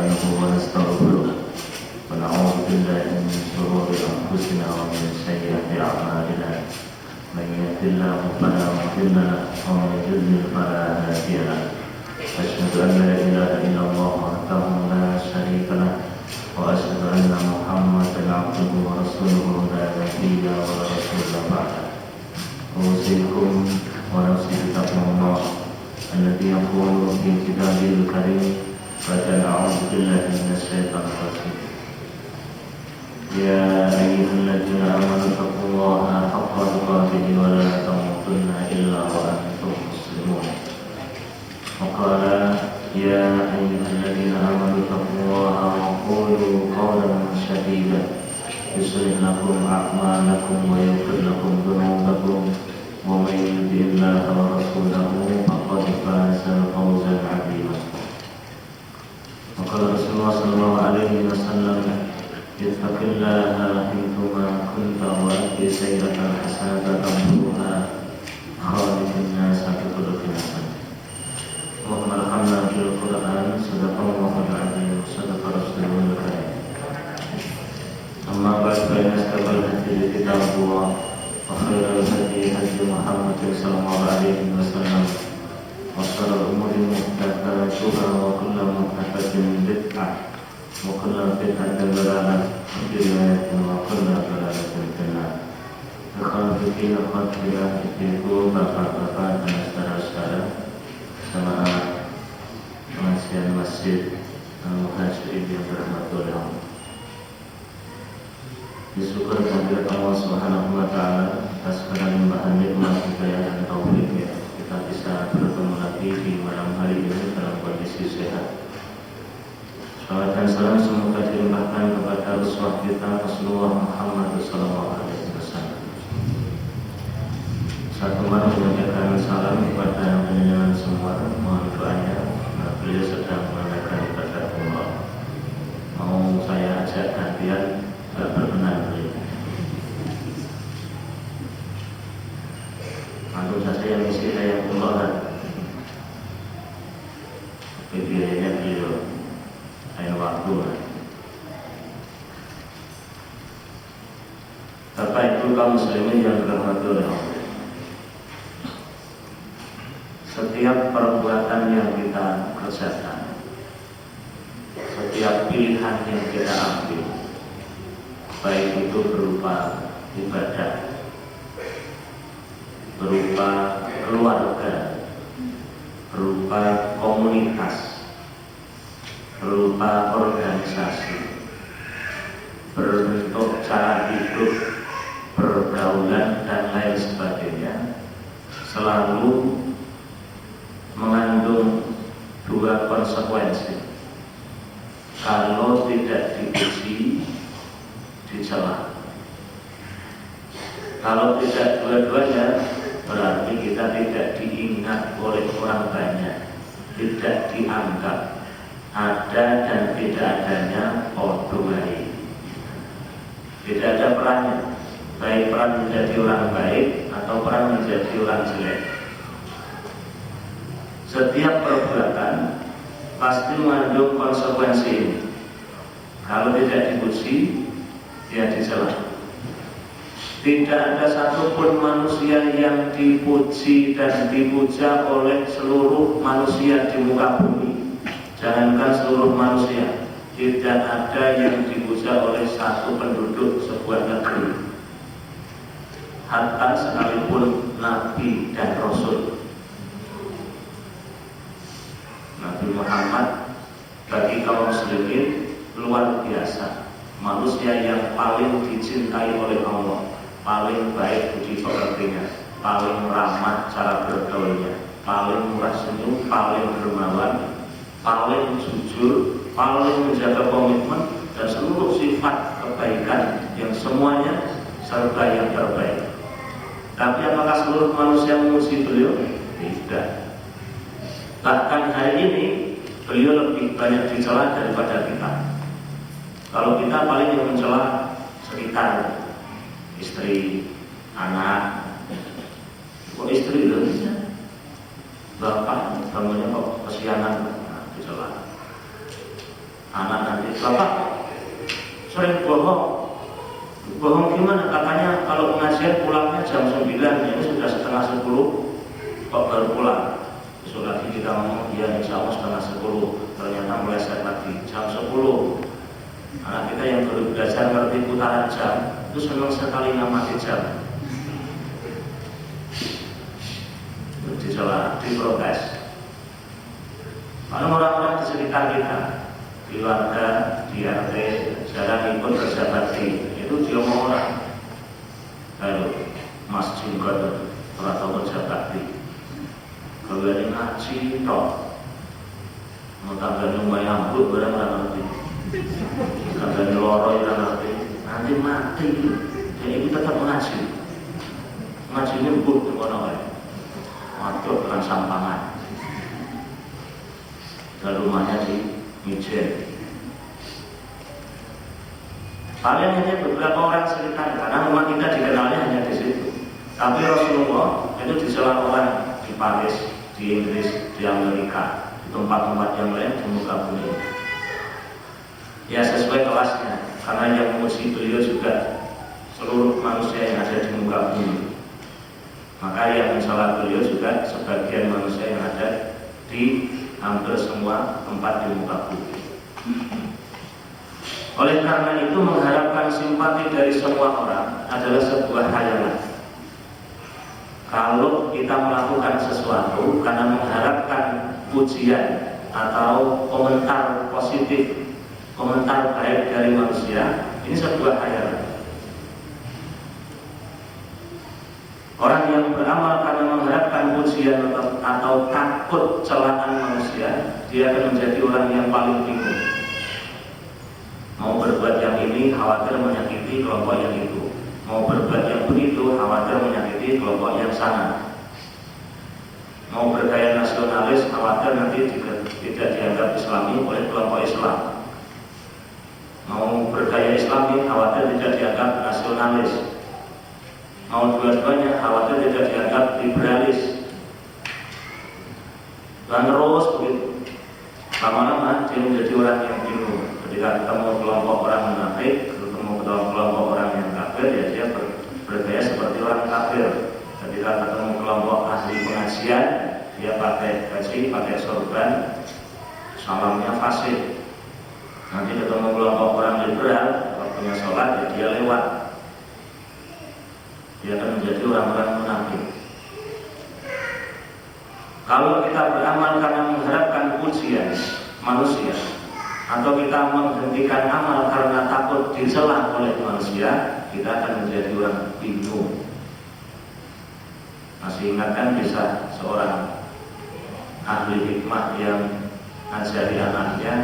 Obrigado, يصلح لكم أعمالكم ويغفر لكم ذنوبكم ومن يطع الله ورسوله فقد فاز فوزا عظيما. وقال رسول الله صلى الله عليه وسلم اتق الله حيثما كنت وأتي سيئة حسنة تمحوها خالق الناس بخلق حسن اللهم ارحمنا بالقرآن صدق الله العظيم صدق رسوله أصدق الحديث كتاب الله وخير الهدي هدي محمد صلى الله عليه وسلم وشر الأمور محدثاتها وكل محدثة بدعة وكل بدعة ضلالة وفي رواية وكل ضلالة في النار Ikhwan fikir, ikhwan fikir, ibu, bapak-bapak, dan saudara-saudara Jemaah pengajian masjid Al-Muhajirin yang berahmat oleh Allah Disyukur kehadirat Allah Subhanahu wa taala atas segala limpahan nikmat hidayah dan taufiknya kita bisa bertemu lagi di malam hari ini dalam kondisi sehat. Salam dan salam semoga dilimpahkan kepada uswah kita Rasulullah Muhammad sallallahu alaihi wasallam. Saat kemarin menyampaikan salam kepada penjenengan semua, mohon doanya. Nah, beliau sedang menunaikan ibadah Allah. Mau saya ajak gantian tidak berkenan beliau. Antum saja yang isi saya pembahasan. Tapi biayanya beliau lain waktu. Bapak Ibu kaum muslimin yang dirahmati oleh Allah. Setiap perbuatan yang kita kerjakan, setiap pilihan yang kita ambil, baik itu berupa ibadah, berupa keluarga, berupa komunitas, berupa organisasi, berbentuk cara hidup, pergaulan dan lain sebagainya, selalu mengandung dua konsekuensi. Kalau tidak dipuji, dicela. Kalau tidak dua-duanya, berarti kita tidak diingat oleh orang banyak, tidak dianggap ada dan tidak adanya odongai. Tidak ada perannya, baik peran menjadi orang baik atau peran menjadi orang jelek. Setiap perbuatan pasti mengandung konsekuensi. Kalau tidak dipuji, dia dicela. Tidak ada satupun manusia yang dipuji dan dipuja oleh seluruh manusia di muka bumi. Jangankan seluruh manusia, tidak ada yang dipuja oleh satu penduduk sebuah negeri. Hatta sekalipun Nabi dan Rasul. Nabi Muhammad bagi kaum muslimin luar biasa manusia yang paling dicintai oleh Allah paling baik budi pekertinya paling ramah cara bergaulnya paling murah senyum paling dermawan paling jujur paling menjaga komitmen dan seluruh sifat kebaikan yang semuanya serta yang terbaik. Tapi apakah seluruh manusia memuji beliau? tidak. Bahkan hari ini beliau lebih banyak dicela daripada kita. Kalau kita paling yang mencela sekitar istri, anak, kok istri bisa, bapak, kamunya kok kesianan, nah, dicela. Anak nanti bapak sering bohong. Bohong gimana? Katanya kalau pengajian pulangnya jam 9 ini sudah setengah 10 kok baru pulang? Besok lagi kita ngomong dia insya Allah setengah 10 ternyata meleset lagi jam 10 anak kita yang baru belajar ngerti putaran jam itu senang sekali ngamati jam. Dicoba diprotes kalau orang-orang di sekitar kita di warga, di RT, jarang ikut kerja bakti itu diomong orang. Lalu Mas Jingkot orang tahu kerja bakti kalau ini ngaji toh. Mau tangganya lumayan ambruk barang orang ngerti. Tangganya loro orang ngerti. Nanti mati. Jadi kita tetap mengaji. Ngaji ini di mana waktu dengan sampangan. Dan rumahnya di Mijen paling hanya beberapa orang sekitar karena rumah kita dikenalnya hanya di situ. Tapi Rasulullah itu diselam orang di Paris, di Inggris, di Amerika di tempat-tempat yang lain di muka bumi. Ya sesuai kelasnya karena yang memuji beliau juga seluruh manusia yang ada di muka bumi. Maka yang mensalat beliau juga sebagian manusia yang ada di hampir semua tempat di muka bumi. Oleh karena itu mengharapkan simpati dari semua orang adalah sebuah hayalan. Kalau kita melakukan sesuatu karena mengharapkan pujian atau komentar positif, komentar baik dari manusia, ini sebuah hayalan. Orang yang beramal karena mengharapkan pujian atau, atau takut celaan manusia, dia akan menjadi orang yang paling bingung. Mau berbuat yang ini, khawatir menyakiti kelompok yang itu. Mau berbuat yang begitu, khawatir menyakiti kelompok yang sana. Mau bergaya nasionalis, khawatir nanti tidak, tidak dianggap islami oleh kelompok Islam. Mau bergaya islami, khawatir tidak dianggap nasionalis mau dua-duanya khawatir tidak dianggap liberalis dan terus begitu lama-lama dia menjadi orang yang bingung ketika ketemu kelompok orang munafik ketemu kelompok orang yang kafir ya dia ber, bergaya seperti orang kafir. Ketika ketemu kelompok ahli pengajian dia pakai gaji pakai sorban salamnya fasih nanti ketemu kelompok orang liberal waktunya sholat ya dia lewat. Dia akan menjadi orang-orang munafik. Kalau kita beramal karena mengharapkan pujian manusia, atau kita menghentikan amal karena takut dicela oleh manusia, kita akan menjadi orang bingung. Masih ingatkan bisa seorang ahli hikmah yang ngajari anaknya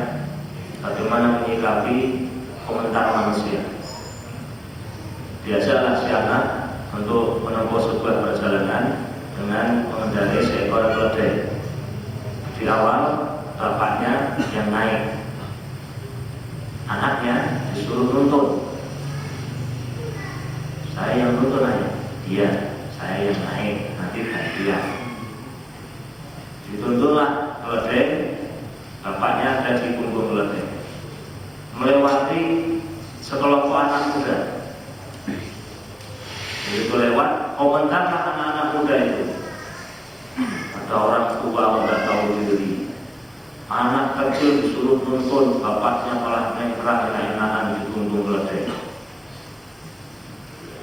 bagaimana menyikapi komentar manusia. Biasalah si anak untuk menempuh sebuah perjalanan dengan mengendarai seekor keledai. Di awal bapaknya yang naik, anaknya disuruh nuntun. Saya yang nuntun aja, iya, saya yang naik, nanti gantian. Dituntunlah keledai, bapaknya ada di punggung keledai. Melewati sekelompok anak muda Begitu lewat, komentarlah anak-anak muda itu. Ada orang tua nggak tahu diri. Anak kecil disuruh nonton, bapaknya malah nengkrah enak-enakan di punggung keledai.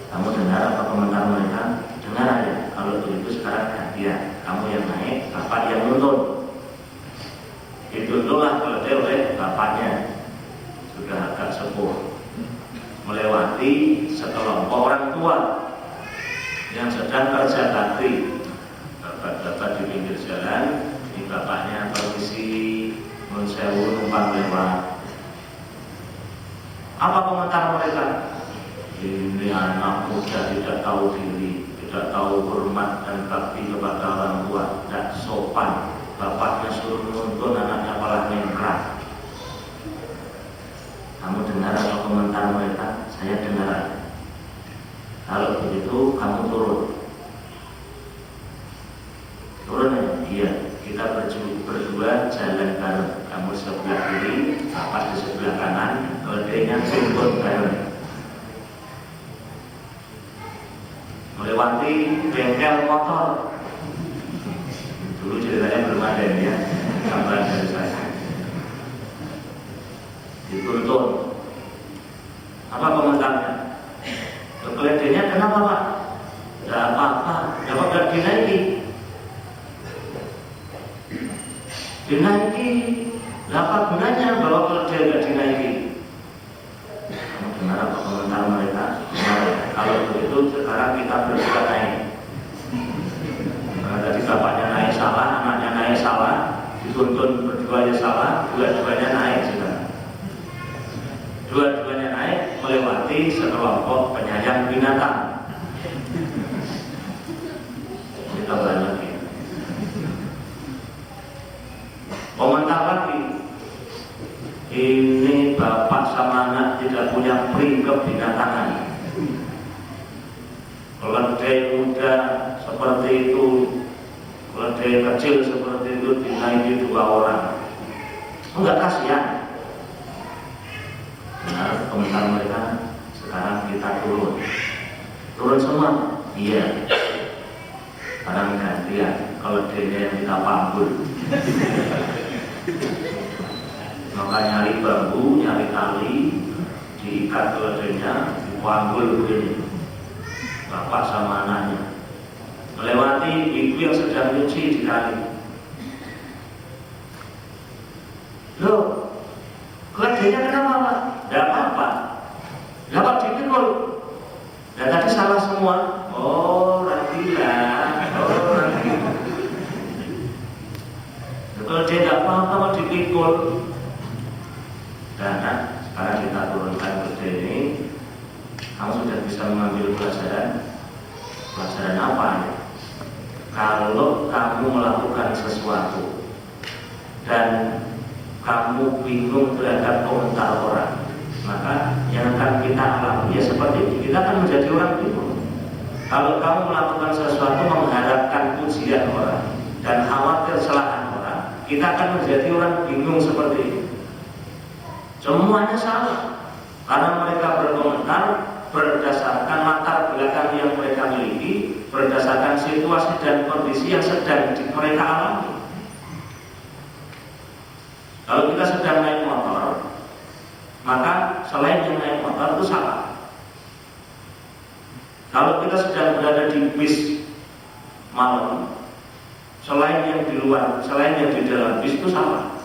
Kamu dengar apa komentar mereka? Dengar aja. Kalau begitu sekarang gantian. Kamu yang naik, bapak yang nonton. Dituntutlah keledai oleh bapaknya. Sudah agak sepuh melewati sekelompok orang tua yang kerja bakti bapak-bapak di pinggir jalan ini bapaknya permisi mensewu numpang lewat. Apa komentar mereka? Ini anak muda tidak tahu diri tidak tahu hormat dan bakti kepada orang tua. Tidak sopan. Bapaknya suruh nuntun anaknya malah nengkrak. Kamu dengar apa komentar mereka? Saya dengar. Kalau begitu kamu turun. Turun ya? Iya. Kita berdua jalan bareng. Kamu sebelah kiri, apa di sebelah kanan, keledainya jemput bareng. Melewati bengkel motor. Dulu ceritanya belum ada ini ya, gambaran dari saya. Dituntun. Apa komentarnya? Keledainya kenapa pak? Tidak apa-apa, dapat tidak dinaiki. Dinaiki apa gunanya bahwa kalau dia tidak dinaiki? Dengar apa komentar mereka? Kalau begitu sekarang kita berusaha naik. Nah, tadi bapaknya naik salah, anaknya naik salah, dituntun berduanya salah, dua-duanya naik sudah. Dua-duanya naik melewati sekelompok penyayang binatang. Kita banyak ya. Komentar lagi, ini bapak sama anak tidak punya pring kebinatangan keledai muda seperti itu keledai kecil seperti itu dinaiki dua orang. Enggak kasihan. Benar komentar mereka. Sekarang kita turun. Turun semua? Iya. Barang gantian kalau dia yang kita panggul maka nyari bambu, nyari tali, diikat keledainya, dipanggul begini. Bapak sama anaknya melewati ibu yang sedang nyuci di kali. Loh, keledainya kenapa pak? Tidak apa-apa. Dapat dipikul. Dan tadi salah semua. Oh, lah. Oh, nanti. Kalau dia tidak apa-apa mau dipikul, karena sekarang kita turunkan kerja ini, kamu sudah bisa mengambil pelajaran. Pelajaran apa? Kalau kamu melakukan sesuatu dan kamu bingung terhadap komentar orang, maka yang akan kita alami ya seperti ini. Kita akan menjadi orang bingung. Kalau kamu melakukan sesuatu mengharapkan pujian orang dan khawatir kesalahan orang, kita akan menjadi orang bingung seperti ini. Semuanya salah. Karena mereka berkomentar berdasarkan latar belakang yang mereka miliki, berdasarkan situasi dan kondisi yang sedang mereka alami. Kalau kita sedang naik motor, maka selain yang naik motor itu salah. Kalau kita sedang berada di bis malam, selain yang di luar, selain yang di dalam bis itu salah.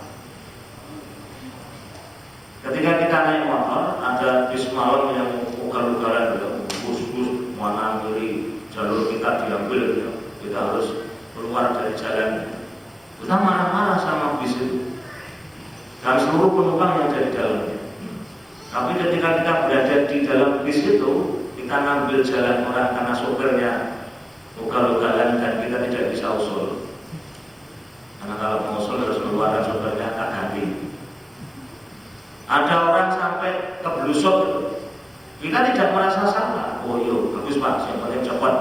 Ketika kita naik motor, ada bis malam yang ugal-ugalan gitu, bus-bus mana kiri jalur kita diambil gitu. Kita harus keluar dari jalan. Kita marah-marah sama bis itu dan seluruh penumpang yang ada di dalamnya. Tapi ketika kita berada di dalam bis itu, kita ngambil jalan orang karena sopirnya ugal-ugalan dan kita tidak bisa usul. Karena kalau mau usul harus mengeluarkan sopirnya tak ganti. Ada orang sampai kebelusuk gitu. Kita tidak merasa salah. Oh iya, bagus pak, yang cepat.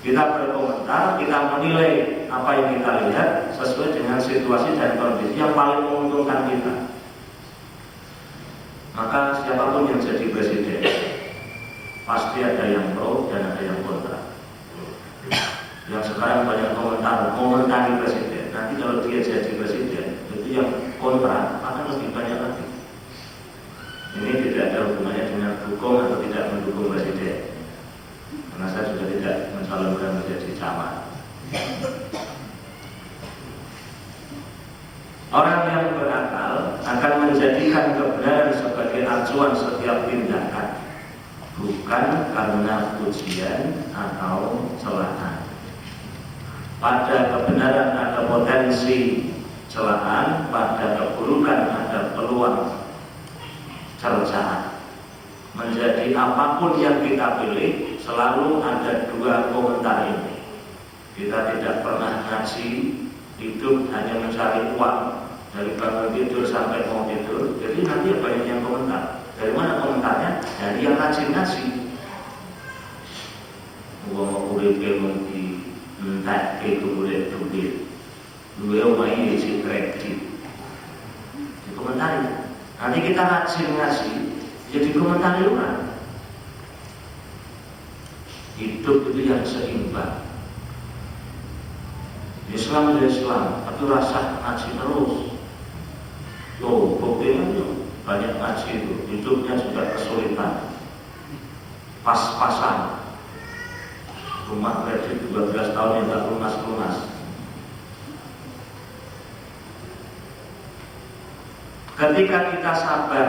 Kita berkomentar, kita menilai apa yang kita lihat sesuai dengan situasi dan kondisi yang paling menguntungkan kita. Maka siapa pun yang jadi presiden, pasti ada yang pro dan ada yang kontra. Yang sekarang banyak komentar, komentari presiden nanti kalau dia jadi presiden itu yang kontra akan lebih banyak lagi ini tidak ada hubungannya dengan dukung atau tidak mendukung presiden karena saya sudah tidak mencalonkan menjadi camat Orang yang berakal akan menjadikan kebenaran sebagai acuan setiap tindakan Bukan karena pujian atau celaan pada kebenaran ada potensi celahan, pada keburukan ada peluang cercaan. Menjadi apa pun yang kita pilih, selalu ada dua komentar ini. Kita tidak pernah ngaji, hidup hanya mencari uang dari bangun tidur sampai mau tidur. Jadi nanti banyak yang komentar. Dari mana komentarnya? Dari yang ngaji-ngaji. Uang urip di entek itu boleh duit Dua umai isi kredit Dikomentari Nanti kita ngaji ngaji Jadi komentari orang Hidup itu yang seimbang. Islam itu Islam Tapi rasa ngaji terus. Loh, buktinya banyak ngaji itu Hidupnya juga kesulitan. Pas-pasan. Rumah kredit 12 tahun yang tak lunas-lunas. Ketika kita sabar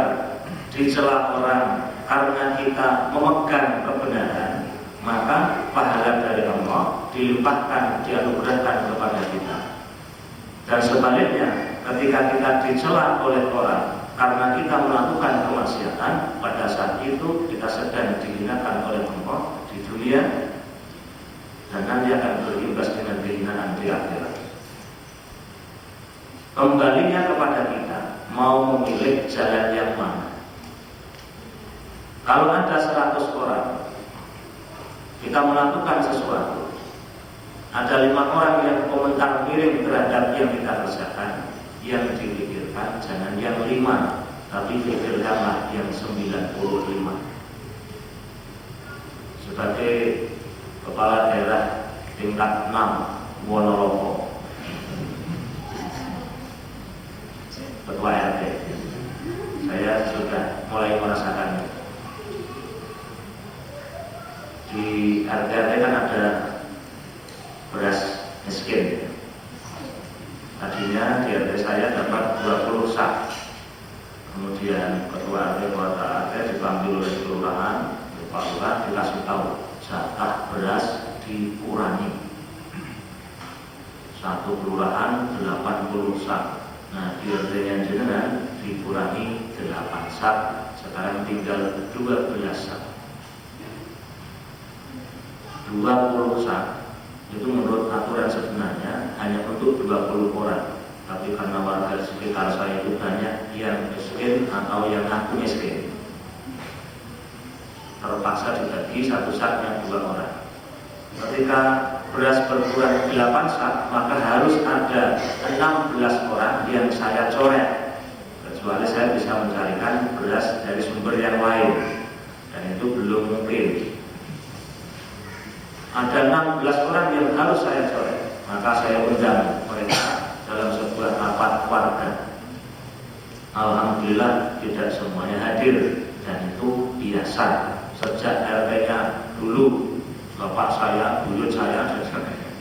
di celah orang karena kita memegang kebenaran maka pahala dari Allah dilimpahkan, dianugerahkan kepada kita dan sebaliknya ketika kita dicela oleh orang karena kita melakukan kemaksiatan pada saat itu kita sedang dihinakan oleh Allah di dunia dan nanti akan berimbas dengan kehinaan di akhirat. Kembalinya kepada kita mau memilih jalan yang mana. Kalau ada 100 orang kita melakukan sesuatu, ada lima orang yang komentar miring terhadap yang kita kerjakan, yang dipikirkan jangan yang lima, tapi pikirkanlah yang 95. Sebagai kepala daerah tingkat 6 Wonolopo ketua RT saya sudah mulai merasakan di RT RT kan ada beras miskin. Tadinya di RT saya dapat 20 sak. Kemudian ketua RT kota RT dipanggil oleh kelurahan Pak Lurah dikasih tahu jatah beras dikurangi. Satu kelurahan 80 sak. Nah di yang jenengan dikurangi 8 sak. Sekarang tinggal 12 sak 20 sak itu menurut aturan sebenarnya hanya untuk 20 orang tapi karena warga sekitar saya itu banyak yang miskin atau yang aku miskin terpaksa dibagi satu saknya dua orang. Ketika beras berkurang 8 sak, maka harus ada 16 orang yang saya coret. Kecuali saya bisa mencarikan beras dari sumber yang lain. Dan itu belum mungkin. Ada 16 orang yang harus saya coret. Maka saya undang mereka dalam sebuah rapat warga. Alhamdulillah tidak semuanya hadir dan itu biasa sejak RT-nya dulu bapak saya, buyut saya dan sebagainya.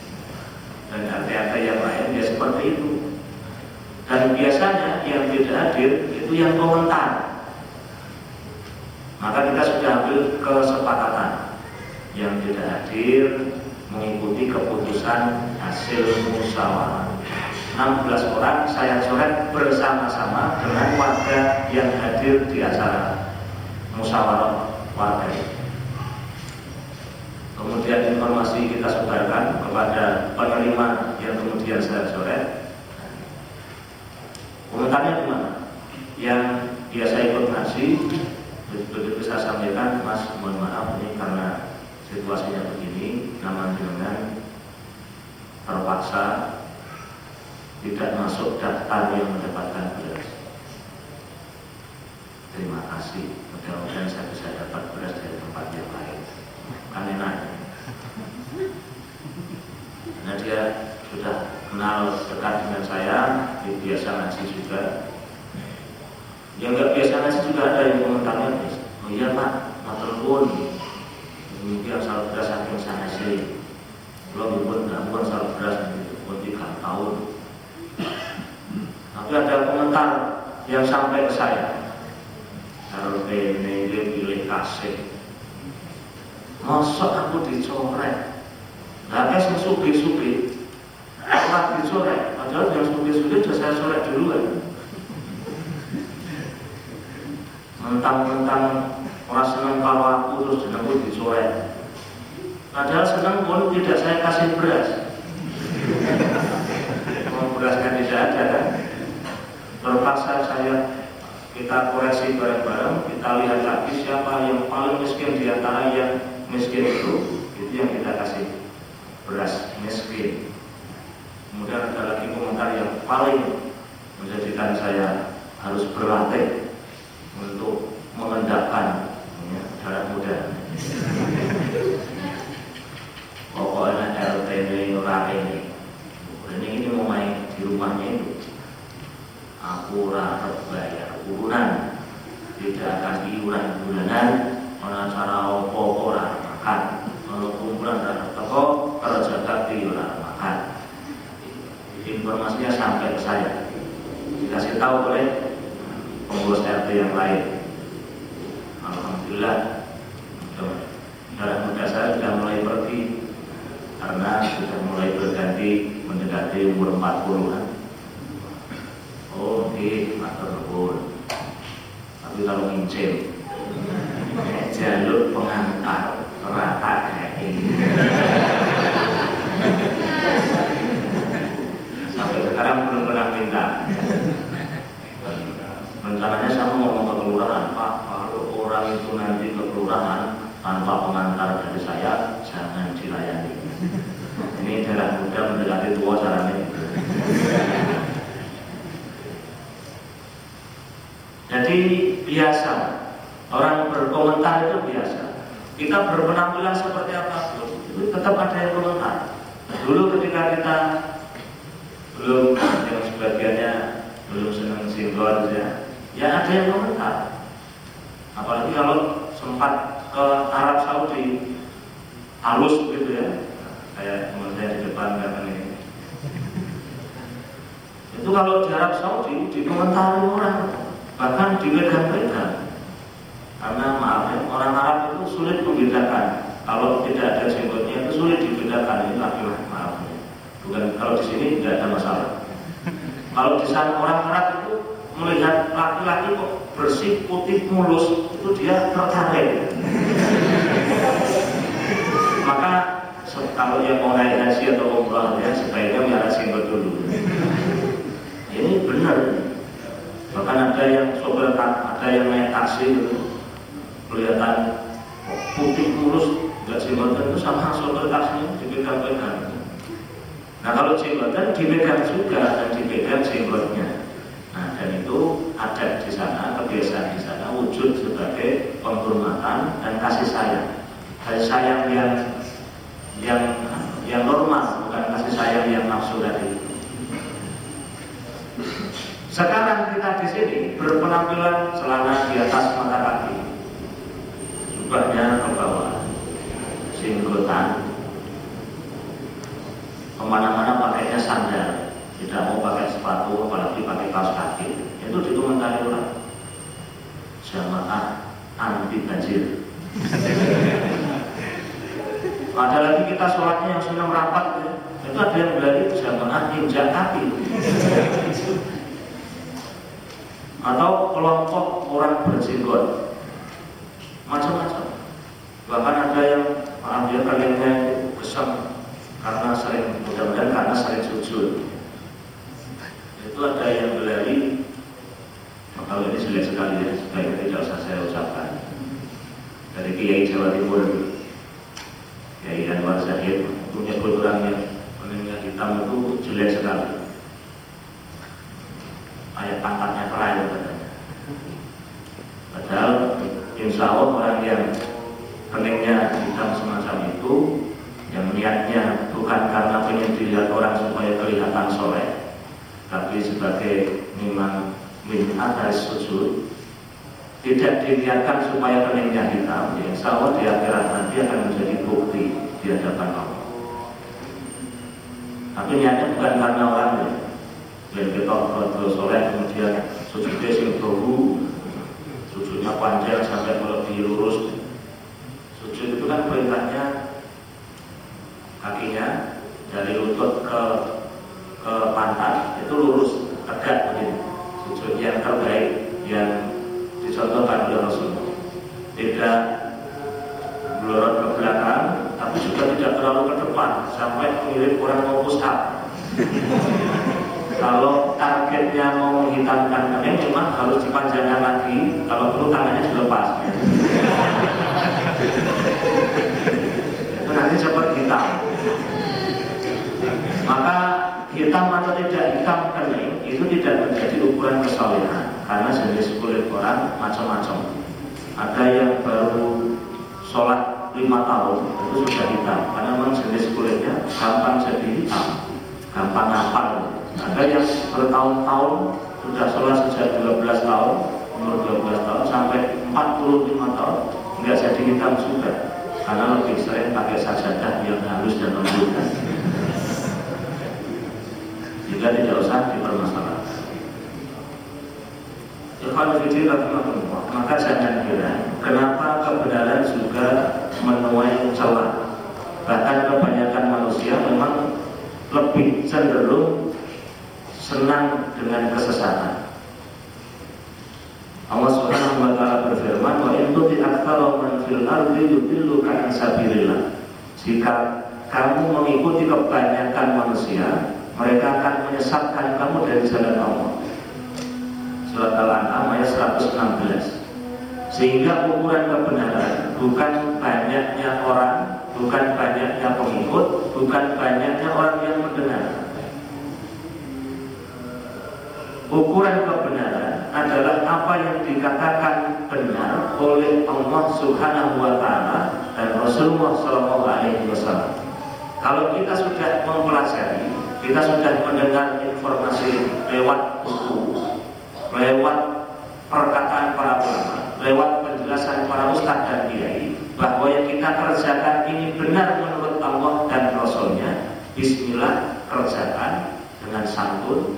Dan RT-RT yang lain ya seperti itu. Dan biasanya yang tidak hadir itu yang komentar. Maka kita sudah ambil kesepakatan yang tidak hadir mengikuti keputusan hasil musyawarah. 16 orang saya coret bersama-sama dengan warga yang hadir di acara musyawarah warga. Kemudian informasi kita sebarkan kepada penerima yang kemudian saya coret. Komentarnya gimana? Yang biasa ikut nasi, begitu saya sampaikan, Mas mohon maaf ini karena situasinya begini, nama dengan terpaksa tidak masuk daftar yang mendapatkan beras. Terima kasih. Mudah-mudahan saya bisa dapat beras dari tempat yang lain. Kan enak. Karena dia sudah kenal dekat dengan saya, dia biasa ngaji juga. Yang nggak biasa ngaji juga ada yang komentarnya, oh iya pak, matur pun, mungkin asal beras ngasih. Belum pun nggak pun asal beras pun tiga tahun. Tapi ada komentar yang sampai ke saya, RT ini pilih kasih. Masa aku dicoret. Nah, es sugi-sugi Aku dicoret. Padahal yang sugi-sugi sudah saya coret dulu kan. Mentang-mentang orang senang kalau aku terus jenengku dicoret Padahal senang pun tidak saya kasih beras. Mau beras kan tidak ada kan? Terpaksa saya kita koreksi bareng-bareng, kita lihat lagi siapa yang paling miskin di antara yang miskin itu, itu yang kita kasih beras miskin. Kemudian ada lagi komentar yang paling menjadikan saya harus berlatih untuk mengendapkan ya, darah muda. Pokoknya RT ini, ini. Ini ini mau main di rumahnya itu. Aku rasa bayar urunan, tidak akan iuran bulanan, mana cara opo orang makan, kalau kumpulan dan toko terjaga di makan. Informasinya sampai ke saya, dikasih tahu oleh pengurus RT yang lain. Alhamdulillah, darah muda saya sudah mulai pergi karena sudah mulai berganti mendekati umur 40-an. Oh, di matur Tapi kalau ngincil, jalur pengantar rata kayak ini. Sampai sekarang belum pernah minta rencananya saya mau ngomong ke kelurahan Pak kalau orang itu nanti ke kelurahan tanpa pengantar dari saya jangan dilayani ini daerah muda mendekati tua caranya jadi biasa orang berkomentar itu biasa kita berpenampilan seperti apa itu tetap ada yang komentar dulu ketika kita belum yang sebagiannya sinkron ya ada yang komentar. Apalagi kalau sempat ke Arab Saudi halus gitu ya. Kayak teman saya di depan kan ini. Itu kalau di Arab Saudi dikomentari orang. Bahkan dipegang-pegang. Karena maaf ya, orang Arab itu sulit membedakan. Kalau tidak ada jenggotnya itu sulit dibedakan. Ini laki-laki maaf ya. bukan kalau di sini tidak ada masalah kalau di sana orang Arab itu melihat laki-laki kok bersih, putih, mulus, itu dia tertarik. Maka kalau yang mau naik haji atau umrah ya sebaiknya melihara simbol dulu. Ini benar. Bahkan ada yang sopir ada yang naik taksi itu kelihatan putih mulus nggak jenggotan itu sama sopir taksinya dipegang-pegang. Nah kalau jenggotan dipegang juga dan dipegang jenggotnya. Nah, dan itu ada di sana, kebiasaan di sana wujud sebagai penghormatan dan kasih sayang. Kasih sayang yang yang yang normal, bukan kasih sayang yang nafsu tadi. Sekarang kita di sini berpenampilan celana di atas mata kaki, jubahnya ke bawah, singgotan, ke mana-mana pakainya sandal, tidak mau pakai sepatu apalagi pakai kaos kaki. Itu dikomentari orang. Jamaah anti banjir. Ada lagi kita sholatnya yang sudah merapat ya. itu ada yang berarti jamaah injak kaki. Atau kelompok orang berjenggot. Macam-macam. Bahkan ada yang maaf ya kalian kesam karena sering mudah-mudahan karena sering sujud. Itu ada yang berlari. Kalau ini jelek sekali ya sebaiknya tidak usah saya ucapkan. Dari Kiai Jawa Timur Kiai Anwar Zahid punya kulturangnya yang hitam itu jelek sekali. Ayat pangkatnya keren padahal insya Allah orang yang keningnya hitam semacam itu yang niatnya bukan karena ingin dilihat orang supaya kelihatan soleh. Tapi sebagai memang min atas sujud tidak dilihatkan supaya keningnya hitam ya insya Allah di akhirat nanti akan menjadi bukti di hadapan Allah. Tapi niatnya bukan karena orangnya dan kita terus soleh kemudian sujudnya sing sujudnya panjang sampai melebihi lurus sujud itu kan perintahnya kakinya dari lutut ke ke pantat itu lurus tegak begini sujud yang terbaik yang dicontohkan oleh Rasul tidak melorot ke belakang tapi juga tidak terlalu ke depan sampai mirip orang mau push kalau targetnya mau menghitamkan kening cuma harus dipanjangkan lagi kalau perlu tangannya dilepas itu nanti cepat hitam maka karena jenis kulit orang macam-macam. Ada yang baru sholat lima tahun itu sudah hitam karena memang jenis kulitnya gampang jadi hitam, gampang ngapal. Ada yang bertahun-tahun sudah sholat sejak 12 tahun, umur 12 tahun sampai 45 tahun nggak jadi hitam juga karena lebih sering pakai sajadah yang halus dan lembut jika tidak usah dipermasalahkan maka jangan kira kenapa kebenaran juga menuai celah bahkan kebanyakan manusia memang lebih cenderung senang dengan kesesatan. Allah Subhanahu wa taala berfirman wa in tuti aktsara man fil ardi yudilluka an sabilillah. Jika kamu mengikuti kebanyakan manusia mereka akan menyesatkan kamu dari jalan Allah. Surat Al-An'am ayat 116 sehingga ukuran kebenaran bukan banyaknya orang bukan banyaknya pengikut bukan banyaknya orang yang mendengar ukuran kebenaran adalah apa yang dikatakan benar oleh Allah Subhanahu wa taala dan Rasulullah Shallallahu alaihi wasallam. Kalau kita sudah mempelajari, kita sudah mendengar informasi lewat buku, lewat perkataan para ulama, lewat penjelasan para ustadz dan kiai bahwa yang kita kerjakan ini benar menurut Allah dan Rasulnya. Bismillah kerjakan dengan santun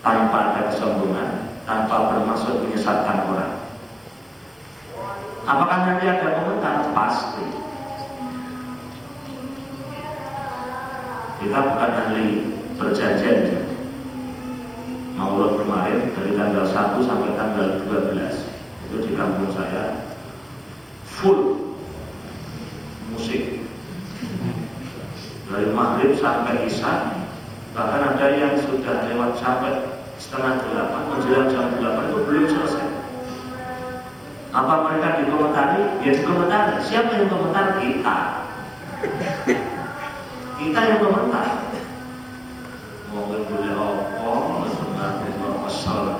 tanpa ada kesombongan, tanpa bermaksud menyesatkan orang. Apakah nanti ada komentar? Pasti. Kita bukan ahli perjanjian Maulud kemarin dari tanggal 1 sampai tanggal 12 itu di kampung saya full musik. Dari maghrib sampai isya bahkan ada yang sudah lewat sampai setengah delapan menjelang jam delapan itu belum selesai. Apa mereka dikomentari? Ya dikomentari. Siapa yang komentar? Kita. Kita yang komentar. Mungkin boleh apa? Kesal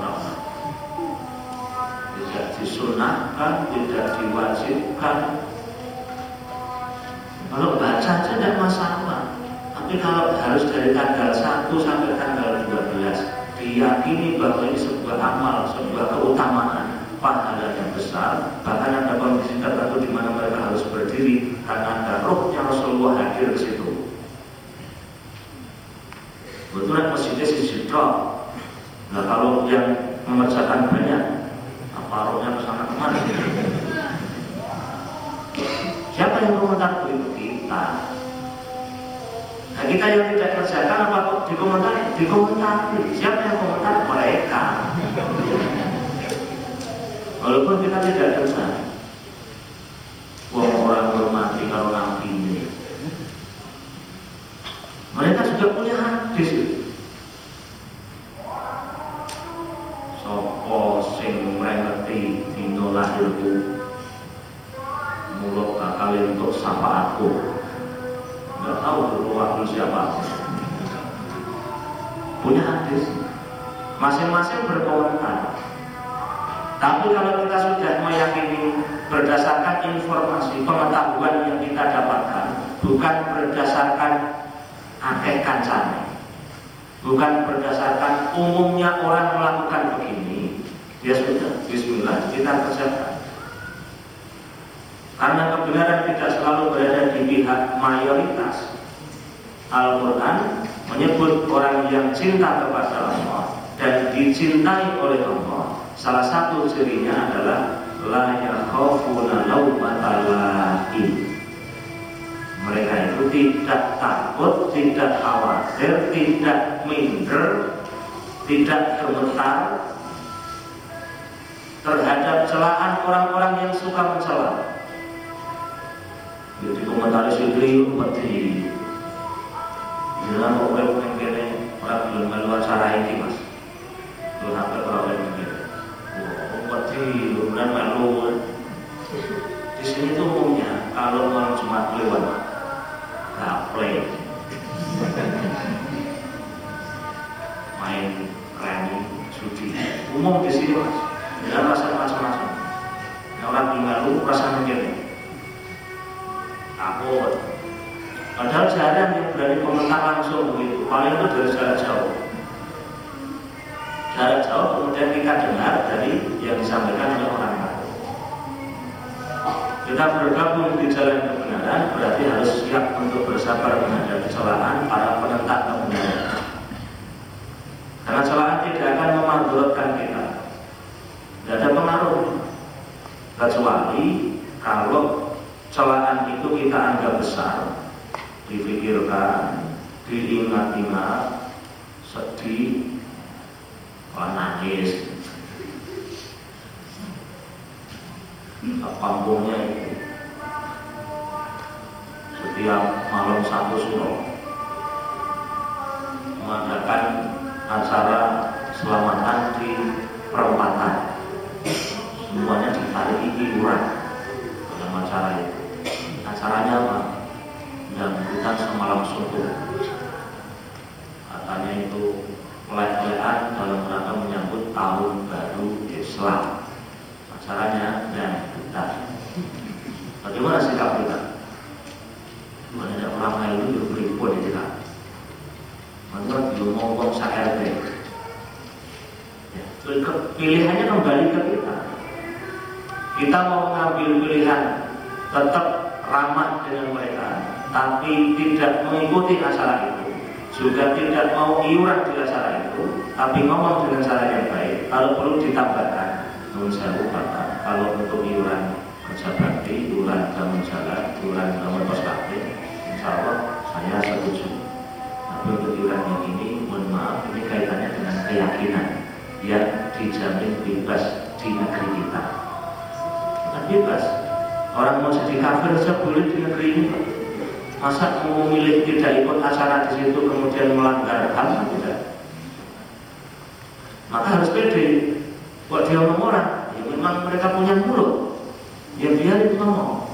tidak disunahkan tidak diwajibkan kalau baca saja tidak masalah. Tapi kalau harus dari tanggal 1 sampai tanggal 12 diyakini bahwa ini sebuah amal sebuah keutamaan pahala yang besar. Bahkan ada kondisi tertentu di mana mereka harus berdiri karena ada rohnya Rasulullah hadir di situ. Kebetulan masjidnya si Nah kalau yang mengerjakan banyak, apa rohnya sana ke mana? Siapa yang komentar itu kita? Nah kita yang tidak kerjakan apa dikomentari? Dikomentari. Siapa yang komentar? Mereka. Walaupun kita tidak dengar. Wong orang hormati kalau nabi ini. Mereka sudah punya hadis. Berdasarkan informasi pengetahuan yang kita dapatkan, bukan berdasarkan akeh kancane. Bukan berdasarkan umumnya orang melakukan begini, ya sudah, bismillah kita kerjakan. Karena kebenaran tidak selalu berada di pihak mayoritas. Al-Quran menyebut orang yang cinta kepada Allah dan dicintai oleh Allah. Salah satu cirinya adalah la yakhafuna laumata lain mereka itu tidak takut, tidak khawatir, tidak minder, tidak gemetar terhadap celaan orang-orang yang suka mencela. Jadi komentari Sidri seperti Jangan kowe mengkene orang belum melu acara ini Mas. Lu sampai ora oleh membuat kemudian malu di sini tuh umumnya kalau orang cuma lewat gaple main rani judi umum di sini mas dengan rasa macam-macam orang malu rasa menjadi aku, padahal jarang yang berani komentar langsung begitu paling itu dari jarak jauh. Jarak jauh kemudian kita dengar dari yang disampaikan oleh orang lain. Kita bergabung di jalan kebenaran berarti harus siap untuk bersabar menghadapi celaan para penentang kebenaran. Karena celaan tidak akan memanfaatkan kita. Tidak ada pengaruh kecuali kalau celaan itu kita anggap besar dipikirkan diingat-ingat sedih nangis. Kampungnya setiap malam satu surau mengadakan acara selamatan di perempatan. Semuanya ditarik iuran dalam acara itu. Acaranya apa? Dan kita semalam suntuk Juga tidak mau iuran di acara itu Tapi ngomong dengan cara yang baik Kalau perlu ditambahkan Menurut saya kata Kalau untuk iuran kerja bakti, iuran bangun jalan, iuran bangun pos insya Allah saya setuju. Tapi untuk iuran yang ini, mohon maaf, ini kaitannya dengan keyakinan yang dijamin bebas di negeri kita. Bukan bebas. Orang mau jadi kafir saja boleh di negeri ini. Masa mau memilih tidak ikut acara di situ kemudian melanggar hal tidak? Maka harus pede. Buat dia ngomong orang, ya memang mereka punya mulut. Ya biar itu ngomong.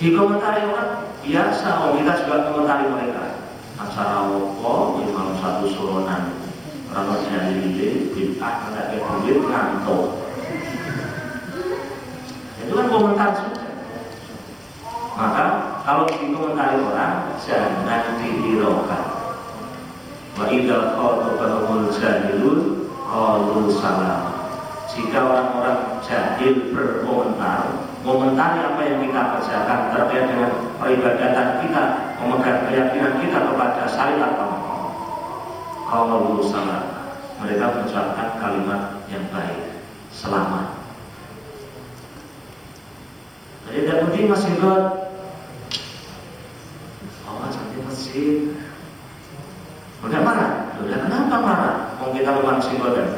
Di komentari orang biasa, oh kita juga komentari mereka. Acara opo, di malam satu suronan, Rano Jalili, bintang, ada duit, ngantuk. Mengomentari apa yang kita kerjakan terkait dengan peribadatan kita, memegang keyakinan kita kepada syariat Allah. Kalau salah, mereka mengucapkan kalimat yang baik, selamat. Jadi tidak penting masih God. Oh, cantik masjid. Udah marah? Udah kenapa marah? Mau kita memang God dan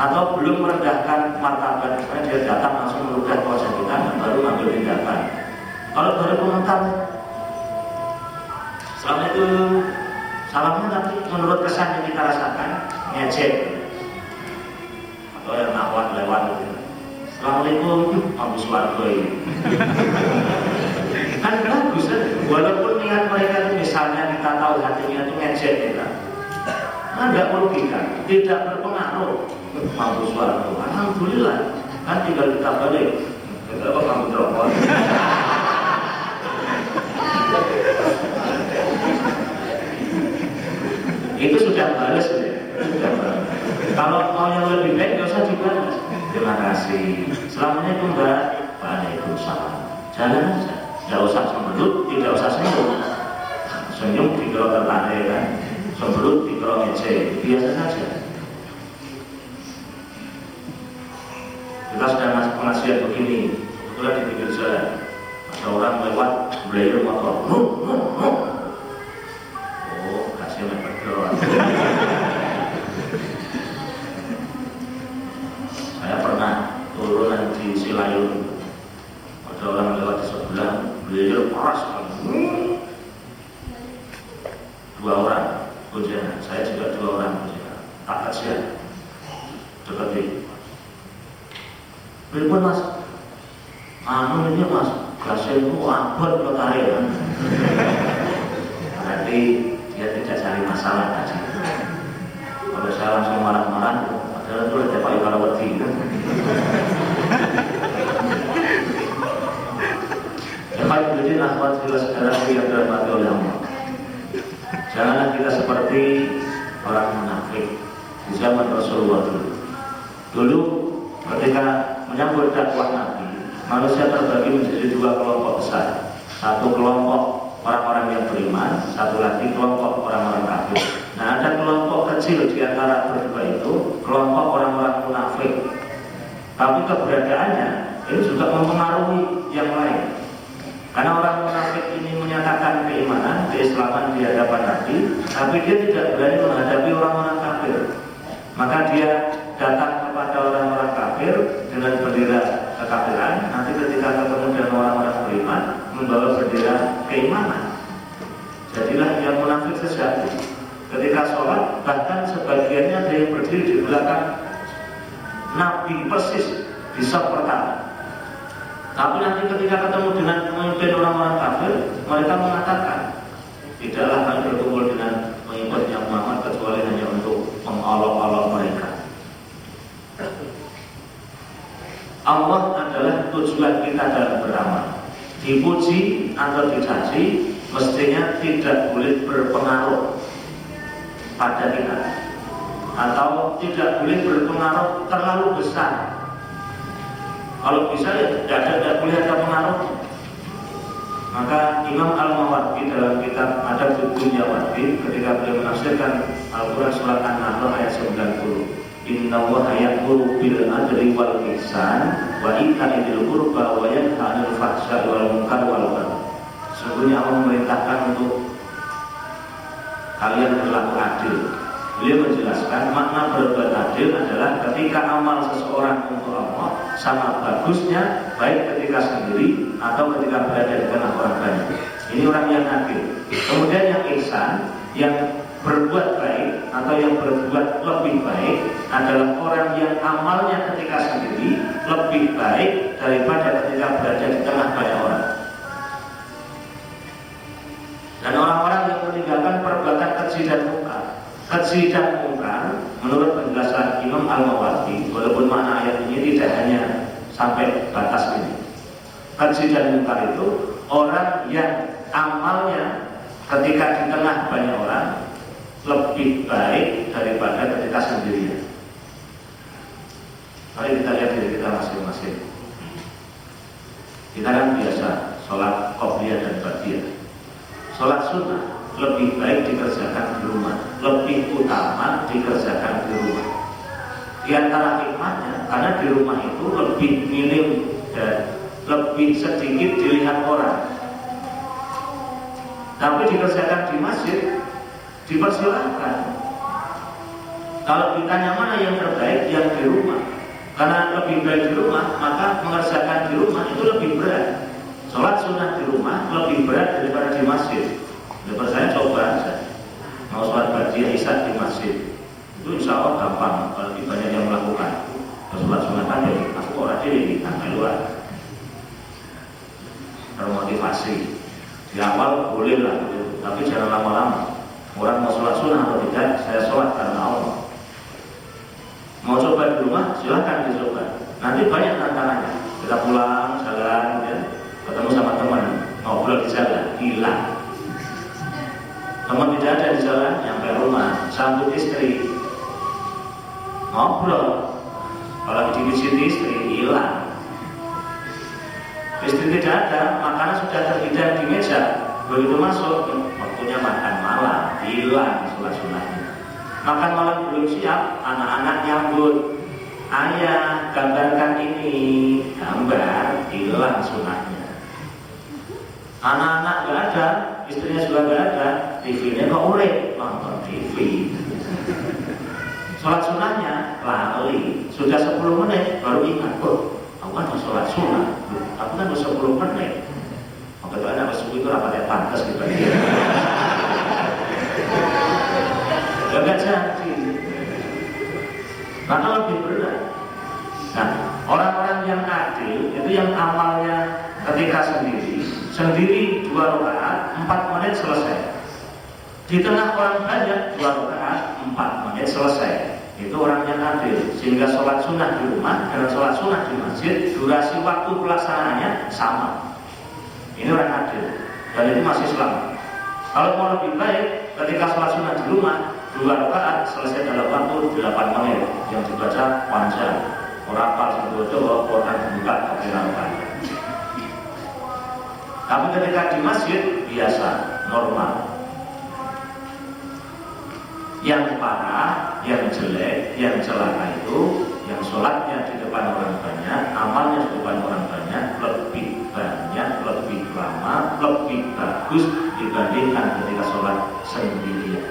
atau belum merendahkan martabat karena dia datang langsung meludah wajah kita baru mengambil tindakan. Kalau baru komentar selama itu salamnya nanti menurut kesan yang kita rasakan ngecek atau yang nawar lewat gitu Assalamualaikum, Pak Suwargo ini kan bagus kan walaupun niat mereka itu misalnya kita tahu hatinya itu ngejek kita. Kan nggak logika tidak berpengaruh mampu suatu alhamdulillah. Kan tinggal kita balik kita apa kamu teropon itu sudah balas ya sudah kalau mau yang lebih baik nggak usah dibalas terima kasih. Selamanya itu mbak. Waalaikumsalam. Jalan aja. Tidak usah sembelut, tidak usah senyum. Senyum dikira tertarik kan, sembelut dikira ngece, biasa saja. kelasnya penasihat begini. Kebetulan di pinggir jalan. Ada orang lewat belajar motor. Oh kasih lebar keluar saya pernah turunan di Silayun. Ada orang lewat di sebelah belajar keras dua orang gojekan saya juga dua orang gojekan tak kasihan Berikut mas Anu ini mas itu abad kan Berarti dia tidak cari masalah tadi Kalau saya langsung marah-marah Padahal itu ada kan? Ya Pak Ibu Ahmad jelas saudara yang dirahmati oleh Allah Janganlah kita seperti orang munafik di zaman Rasulullah dulu. Dulu ketika menyambut dakwah Nabi, manusia terbagi menjadi dua kelompok besar. Satu kelompok orang-orang yang beriman, satu lagi kelompok orang-orang kafir. Nah, ada kelompok kecil di antara berdua itu, kelompok orang-orang munafik. Tapi keberadaannya ini juga mempengaruhi yang lain. Karena orang munafik ini menyatakan keimanan, keislaman di hadapan Nabi, tapi dia tidak berani menghadapi orang-orang kafir. Maka dia datang kepada orang-orang kafir dengan bendera kekafiran. Nanti ketika ketemu dengan orang-orang beriman, membawa bendera keimanan. Jadilah yang munafik sejati. Ketika sholat, bahkan sebagiannya ada yang berdiri di belakang Nabi persis di saf pertama. Tapi nanti ketika ketemu dengan pemimpin orang-orang kafir, mereka mengatakan, tidaklah kami berkumpul dengan pengikutnya Muhammad kecuali hanya untuk mengolok-olok mereka. Allah adalah tujuan kita dalam beramal. Dipuji atau dicaci mestinya tidak boleh berpengaruh pada kita atau tidak boleh berpengaruh terlalu besar kalau bisa ya tidak ada tidak boleh ada pengaruh. Maka Imam Al-Mawardi dalam kitab Adab Dunia Wardi ketika beliau menafsirkan Al-Quran surat An-Nahl ayat 90 Inna wa ya'muru bil adli wal ihsan wa idil qurba wa yanha 'anil wal munkar wal baghi. Allah memerintahkan untuk kalian berlaku adil Beliau menjelaskan makna berbuat adil adalah ketika amal seseorang untuk Allah sama bagusnya baik ketika sendiri atau ketika berada di tengah orang banyak. Ini orang yang adil. Kemudian yang ihsan yang berbuat baik atau yang berbuat lebih baik adalah orang yang amalnya ketika sendiri lebih baik daripada ketika berada di tengah banyak orang. Dan orang-orang yang meninggalkan perbuatan keji dan muka Keji dan mungkar menurut penjelasan Imam Al-Mawardi walaupun makna ayat ini tidak hanya sampai batas ini. Keji dan mungkar itu orang yang amalnya ketika di tengah banyak orang lebih baik daripada ketika sendirian. Mari kita lihat diri kita masing-masing. Kita kan biasa sholat qobliyah dan ba'diyah. Sholat sunnah lebih baik dikerjakan di rumah, lebih utama dikerjakan di rumah. Di antara hikmahnya, karena di rumah itu lebih minim dan lebih sedikit dilihat orang. Tapi dikerjakan di masjid, dipersilahkan. Kalau ditanya mana yang terbaik, yang di rumah. Karena lebih baik di rumah, maka mengerjakan di rumah itu lebih berat. Sholat sunnah di rumah lebih berat daripada di masjid. Lepas saya coba aja. Mau sholat bagi isya di masjid. Itu insya Allah gampang. Kalau banyak yang melakukan. Sholat sunatan ya aku orang di tanggal luar. Termotivasi. Di awal boleh lah, gitu. tapi jangan lama-lama. Orang mau sholat sunnah atau tidak, saya sholat karena Allah. Mau coba di rumah, silahkan dicoba. Nanti banyak tantangannya. Kita pulang, jalan, ya, ketemu sama teman, ngobrol di jalan, hilang Teman tidak ada di jalan, nyampe rumah, sambut istri, ngobrol. Kalau divisit istri, hilang. Istri tidak ada, makanan sudah terhidang di meja. Begitu masuk, Makan malam belum siap, anak-anak nyambut. Ayah, gambarkan ini, gambar, hilang sunatnya. Anak-anak gak ada, istrinya juga gak ada, TV-nya kok urip nonton TV. Sholat sunnahnya lali, sudah 10 menit baru ingat, kok aku kan mau sholat sunnah, aku kan mau 10 menit. Maka anak subuh itu rapatnya pantas gitu. Ya Gak jadi. Maka lebih berat. Nah, orang-orang yang adil itu yang amalnya ketika sendiri, sendiri dua rakaat, empat menit selesai. Di tengah orang banyak dua rakaat, empat menit selesai. Itu orang yang adil. Sehingga sholat sunnah di rumah dan sholat sunnah di masjid, durasi waktu pelaksanaannya sama. Ini orang adil. Dan itu masih selamat. Kalau mau lebih baik, ketika sholat sunnah di rumah, dua rakaat selesai dalam waktu 8 menit yang dibaca panjang. Orang apa sebetulnya Quran dibuka panjang. Tapi ketika di masjid biasa, normal. Yang parah, yang jelek, yang celaka itu yang sholatnya di depan orang banyak, amalnya di depan orang banyak, lebih banyak, lebih lama, lebih bagus dibandingkan ketika sholat sendirian.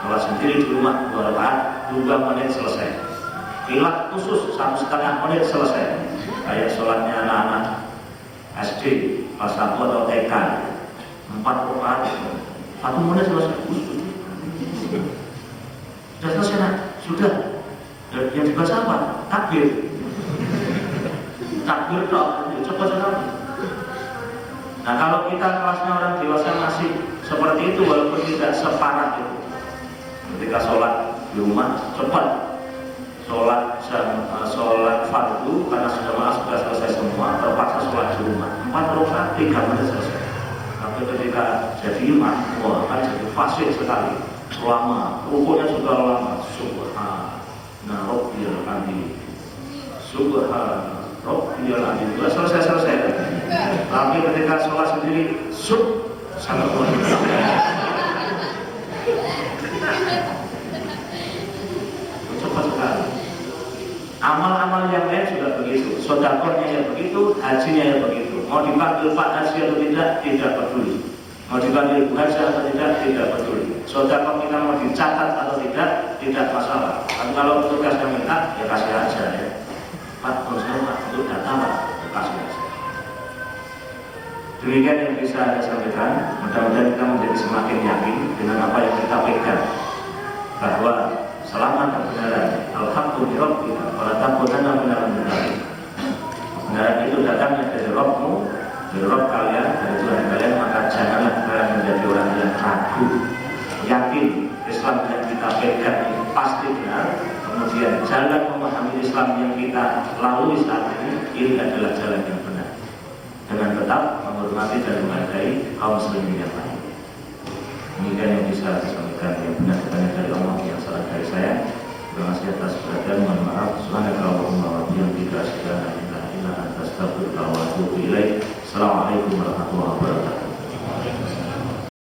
Sholat sendiri di rumah dua rakaat, dua menit selesai. Kilat khusus satu setengah menit selesai. Kayak sholatnya anak-anak SD, kelas satu atau TK, empat rakaat, satu menit selesai. Sudah selesai nak? Sudah. Yang dibaca apa? Takbir. Takbir dong. Cepat sekali. Nah kalau kita kelasnya orang dewasa masih seperti itu walaupun tidak separah itu. Ketika sholat di rumah cepat. Sholat uh, sholat fardu karena sudah maaf sudah selesai semua terpaksa sholat di rumah empat rakaat tiga menit selesai. Tapi ketika jadi imam, wah kan jadi fasih sekali lama, rukunya juga lama. Subhana Rabbiyal Adi. Subhana Rabbiyal Adi. Sudah selesai selesai. Tapi ketika sholat sendiri, sub sangat luar Cepat sekali. Amal-amal yang lain sudah begitu, sodakornya yang begitu, hajinya yang begitu. Mau dipanggil Pak Haji atau tidak, tidak peduli. Mau dipanggil Bu Haji atau tidak, tidak peduli. Sodako kita mau dicatat atau tidak, tidak masalah. Tapi kalau tugasnya minta, ya kasih aja ya. Pak, untuk data Pak, kasih aja. Demikian yang bisa saya sampaikan. Mudah-mudahan kita menjadi semakin yakin dengan apa yang kita pegang. Bahwa selama kebenaran. Alhamdulillah kita Wala takutanna benar benar Kebenaran itu datangnya dari Rabbmu Dari Rabb kalian, dari Tuhan kalian Maka janganlah kalian menjadi orang yang ragu. Yakin Islam yang kita pegang ini pasti benar. Kemudian jalan memahami Islam yang kita lalui saat ini Ini adalah jalan yang Dengan tetap menghormati dan menghargai kaum muslimin yang lain Demikian yang bisa saya sampaikan yang benar katanya dari Allah yang salah dari saya. Terima kasih atas perhatian. Mohon maaf. Subhanakallahumma wa bihamdika asyhadu an la ilaha illa anta astaghfiruka wa atubu ilaik. Assalamualaikum warahmatullahi wabarakatuh.